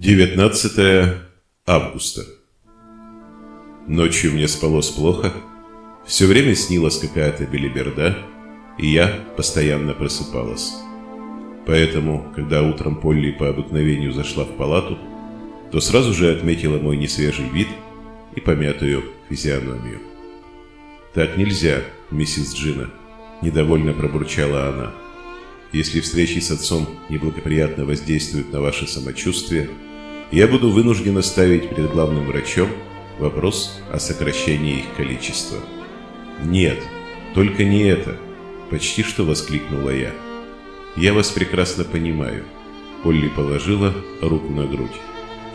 19 августа. Ночью мне спалось плохо. Все время снилась какая-то белиберда, и я постоянно просыпалась. Поэтому, когда утром Полли по обыкновению зашла в палату, то сразу же отметила мой несвежий вид и помятую физиономию. «Так нельзя, миссис Джина», – недовольно пробурчала она. «Если встречи с отцом неблагоприятно воздействуют на ваше самочувствие – я буду вынужден ставить перед главным врачом вопрос о сокращении их количества. «Нет, только не это!» – почти что воскликнула я. «Я вас прекрасно понимаю». Полли положила руку на грудь.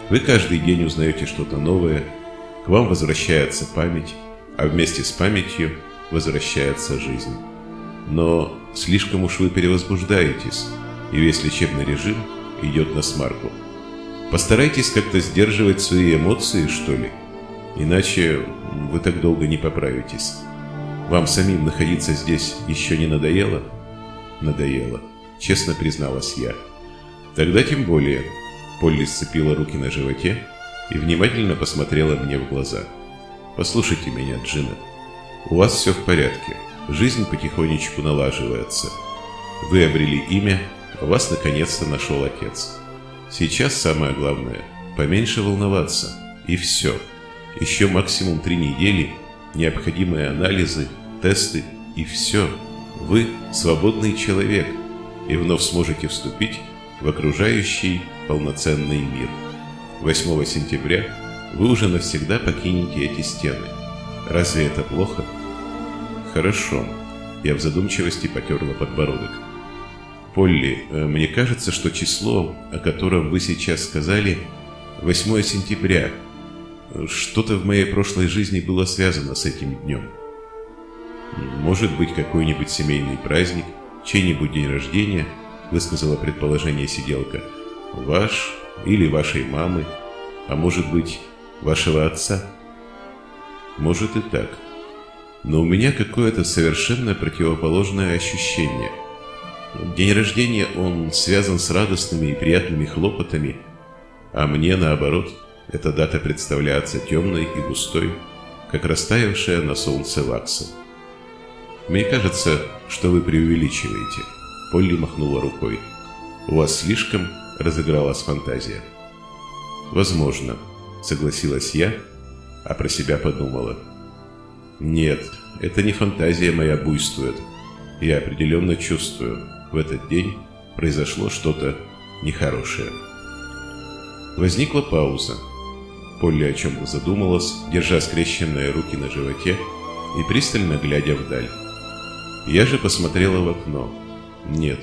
«Вы каждый день узнаете что-то новое, к вам возвращается память, а вместе с памятью возвращается жизнь. Но слишком уж вы перевозбуждаетесь, и весь лечебный режим идет на смарку. Постарайтесь как-то сдерживать свои эмоции, что ли. Иначе вы так долго не поправитесь. Вам самим находиться здесь еще не надоело? Надоело, честно призналась я. Тогда тем более. Полли сцепила руки на животе и внимательно посмотрела мне в глаза. Послушайте меня, Джина. У вас все в порядке. Жизнь потихонечку налаживается. Вы обрели имя, вас наконец-то нашел отец. Сейчас самое главное – поменьше волноваться. И все. Еще максимум три недели, необходимые анализы, тесты и все. Вы свободный человек и вновь сможете вступить в окружающий полноценный мир. 8 сентября вы уже навсегда покинете эти стены. Разве это плохо? Хорошо. Я в задумчивости потерла подбородок. Полли, э, мне кажется, что число, о котором вы сейчас сказали, 8 сентября. Что-то в моей прошлой жизни было связано с этим днем. Может быть, какой-нибудь семейный праздник, чей-нибудь день рождения, высказала предположение сиделка. Ваш или вашей мамы, а может быть, вашего отца? Может и так. Но у меня какое-то совершенно противоположное ощущение – День рождения он связан с радостными и приятными хлопотами, а мне, наоборот, эта дата представляется темной и густой, как растаявшая на солнце вакса. Мне кажется, что вы преувеличиваете. Полли махнула рукой. У вас слишком разыгралась фантазия. Возможно, согласилась я, а про себя подумала. Нет, это не фантазия моя буйствует. Я определенно чувствую, в этот день произошло что-то нехорошее. Возникла пауза. Полли о чем-то задумалась, держа скрещенные руки на животе и пристально глядя вдаль. Я же посмотрела в окно. Нет,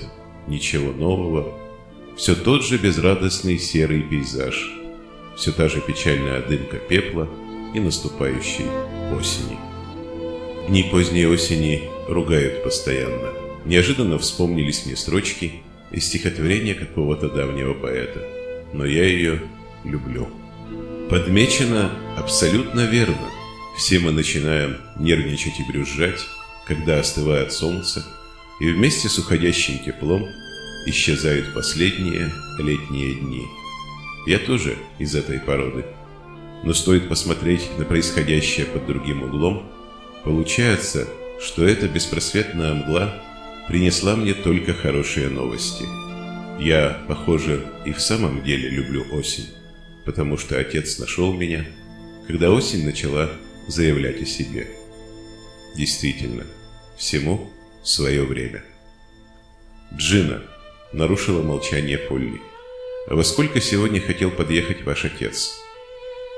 ничего нового. Все тот же безрадостный серый пейзаж. Все та же печальная дымка пепла и наступающей осени. Дни поздней осени ругают постоянно. Неожиданно вспомнились мне строчки из стихотворения какого-то давнего поэта. Но я ее люблю. Подмечено абсолютно верно. Все мы начинаем нервничать и брюзжать, когда остывает солнце, и вместе с уходящим теплом исчезают последние летние дни. Я тоже из этой породы. Но стоит посмотреть на происходящее под другим углом, получается, что эта беспросветная мгла принесла мне только хорошие новости. Я, похоже, и в самом деле люблю осень, потому что отец нашел меня, когда осень начала заявлять о себе. Действительно, всему свое время. Джина нарушила молчание Полли. «А во сколько сегодня хотел подъехать ваш отец?»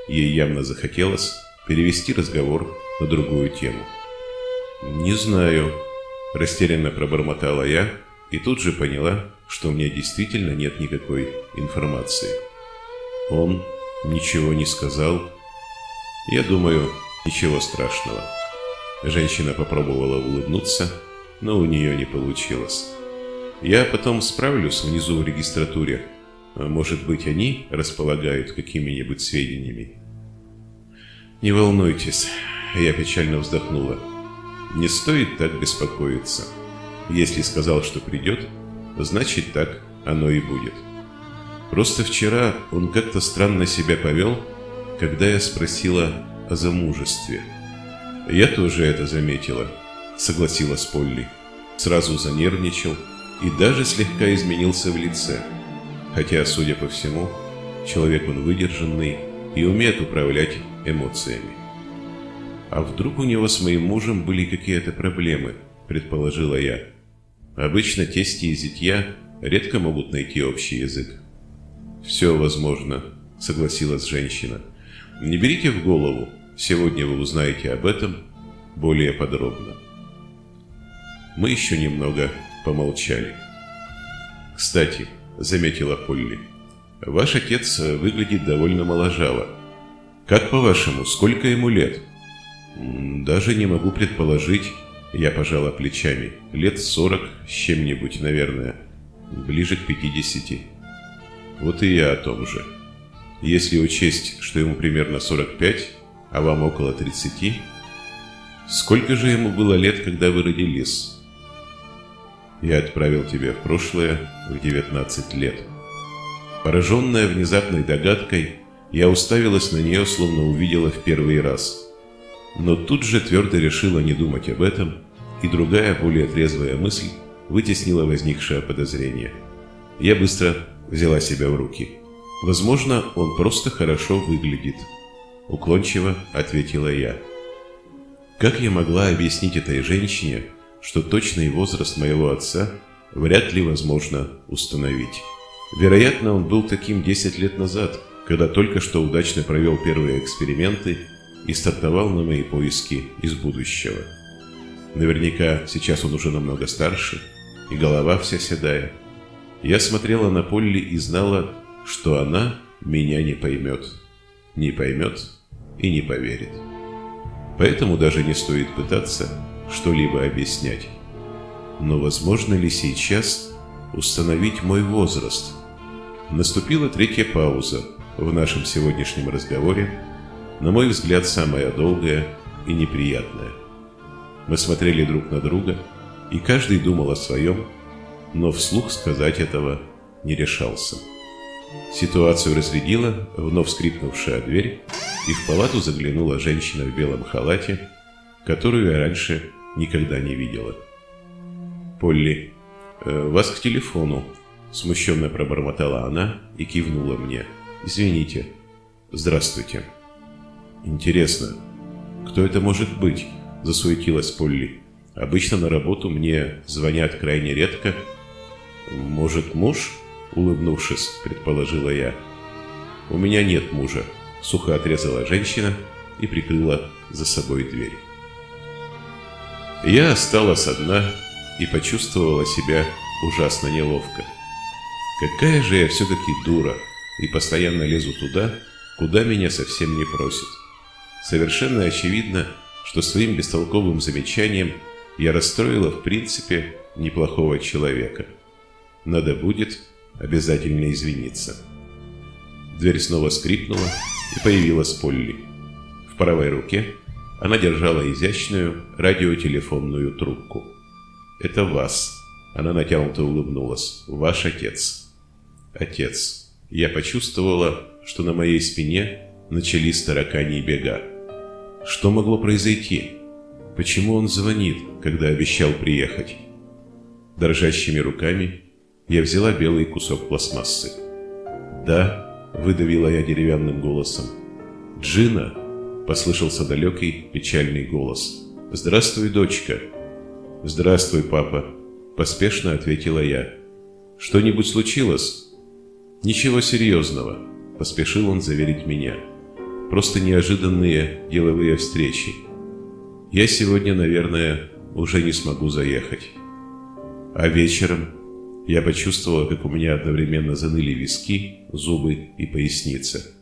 Ей явно захотелось перевести разговор на другую тему. «Не знаю», Растерянно пробормотала я и тут же поняла, что у меня действительно нет никакой информации. Он ничего не сказал. Я думаю, ничего страшного. Женщина попробовала улыбнуться, но у нее не получилось. Я потом справлюсь внизу в регистратуре. Может быть, они располагают какими-нибудь сведениями. Не волнуйтесь, я печально вздохнула. Не стоит так беспокоиться. Если сказал, что придет, значит так оно и будет. Просто вчера он как-то странно себя повел, когда я спросила о замужестве. Я тоже это заметила, согласилась Полли. Сразу занервничал и даже слегка изменился в лице. Хотя, судя по всему, человек он выдержанный и умеет управлять эмоциями. А вдруг у него с моим мужем были какие-то проблемы, предположила я. Обычно тести и зятья редко могут найти общий язык. «Все возможно», — согласилась женщина. «Не берите в голову, сегодня вы узнаете об этом более подробно». Мы еще немного помолчали. «Кстати», — заметила Полли, — «ваш отец выглядит довольно моложаво. Как по-вашему, сколько ему лет?» «Даже не могу предположить», — я пожала плечами. «Лет сорок с чем-нибудь, наверное. Ближе к пятидесяти». Вот и я о том же. Если учесть, что ему примерно 45, а вам около 30, сколько же ему было лет, когда вы родились? Я отправил тебя в прошлое в 19 лет. Пораженная внезапной догадкой, я уставилась на нее, словно увидела в первый раз. Но тут же твердо решила не думать об этом, и другая, более трезвая мысль вытеснила возникшее подозрение. Я быстро взяла себя в руки. «Возможно, он просто хорошо выглядит», — уклончиво ответила я. Как я могла объяснить этой женщине, что точный возраст моего отца вряд ли возможно установить? Вероятно, он был таким 10 лет назад, когда только что удачно провел первые эксперименты и стартовал на мои поиски из будущего. Наверняка сейчас он уже намного старше, и голова вся седая. Я смотрела на Полли и знала, что она меня не поймет. Не поймет и не поверит. Поэтому даже не стоит пытаться что-либо объяснять. Но возможно ли сейчас установить мой возраст? Наступила третья пауза в нашем сегодняшнем разговоре, на мой взгляд, самая долгая и неприятная. Мы смотрели друг на друга, и каждый думал о своем, но вслух сказать этого не решался. Ситуацию разрядила вновь скрипнувшая дверь, и в палату заглянула женщина в белом халате, которую я раньше никогда не видела. «Полли, э, вас к телефону», – смущенно пробормотала она и кивнула мне. «Извините. Здравствуйте». «Интересно, кто это может быть?» – засуетилась Полли. «Обычно на работу мне звонят крайне редко, «Может, муж?» – улыбнувшись, предположила я. «У меня нет мужа», – сухо отрезала женщина и прикрыла за собой дверь. Я осталась одна и почувствовала себя ужасно неловко. Какая же я все-таки дура и постоянно лезу туда, куда меня совсем не просят. Совершенно очевидно, что своим бестолковым замечанием я расстроила в принципе неплохого человека – надо будет обязательно извиниться. Дверь снова скрипнула, и появилась Полли. В правой руке она держала изящную радиотелефонную трубку. «Это вас», — она натянуто улыбнулась, — «ваш отец». «Отец». Я почувствовала, что на моей спине начались тараканьи бега. Что могло произойти? Почему он звонит, когда обещал приехать? Дрожащими руками я взяла белый кусок пластмассы. «Да», — выдавила я деревянным голосом. «Джина!» — послышался далекий печальный голос. «Здравствуй, дочка!» «Здравствуй, папа!» — поспешно ответила я. «Что-нибудь случилось?» «Ничего серьезного», — поспешил он заверить меня. «Просто неожиданные деловые встречи. Я сегодня, наверное, уже не смогу заехать. А вечером я почувствовала, как у меня одновременно заныли виски, зубы и поясница.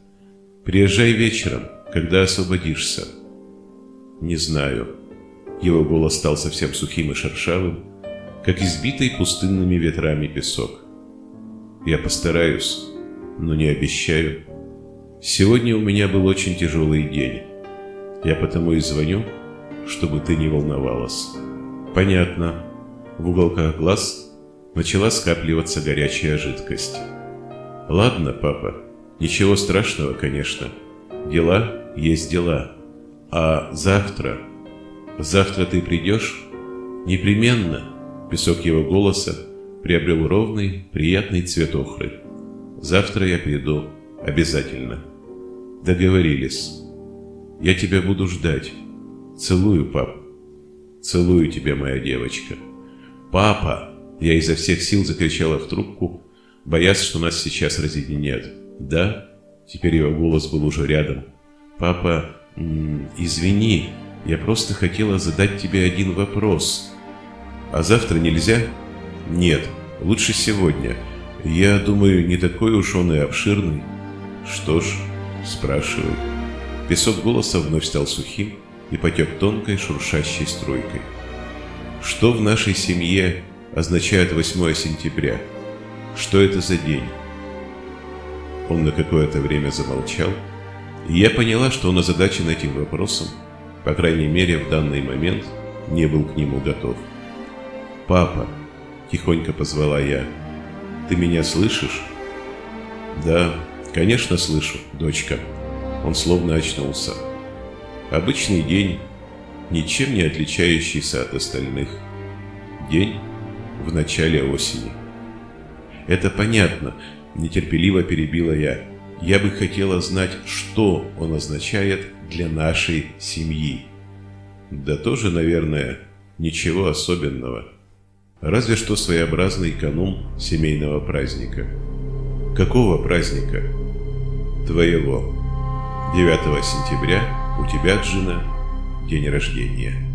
«Приезжай вечером, когда освободишься». «Не знаю». Его голос стал совсем сухим и шершавым, как избитый пустынными ветрами песок. «Я постараюсь, но не обещаю. Сегодня у меня был очень тяжелый день. Я потому и звоню, чтобы ты не волновалась». «Понятно». В уголках глаз начала скапливаться горячая жидкость. Ладно, папа, ничего страшного, конечно. Дела есть дела. А завтра? Завтра ты придешь? Непременно. Песок его голоса приобрел ровный, приятный цвет охры. Завтра я приду. Обязательно. Договорились. Я тебя буду ждать. Целую, пап. Целую тебя, моя девочка. Папа! Я изо всех сил закричала в трубку, боясь, что нас сейчас разъединят. Да? Теперь его голос был уже рядом. Папа, извини, я просто хотела задать тебе один вопрос. А завтра нельзя? Нет, лучше сегодня. Я думаю, не такой уж он и обширный. Что ж, спрашивай. Песок голоса вновь стал сухим и потек тонкой шуршащей струйкой. Что в нашей семье означает 8 сентября? Что это за день? Он на какое-то время замолчал, и я поняла, что он озадачен этим вопросом, по крайней мере, в данный момент не был к нему готов. «Папа!» – тихонько позвала я. «Ты меня слышишь?» «Да, конечно слышу, дочка». Он словно очнулся. Обычный день, ничем не отличающийся от остальных. День в начале осени. Это понятно, нетерпеливо перебила я. Я бы хотела знать, что он означает для нашей семьи. Да тоже, наверное, ничего особенного. Разве что своеобразный канун семейного праздника. Какого праздника? Твоего. 9 сентября у тебя, Джина, день рождения.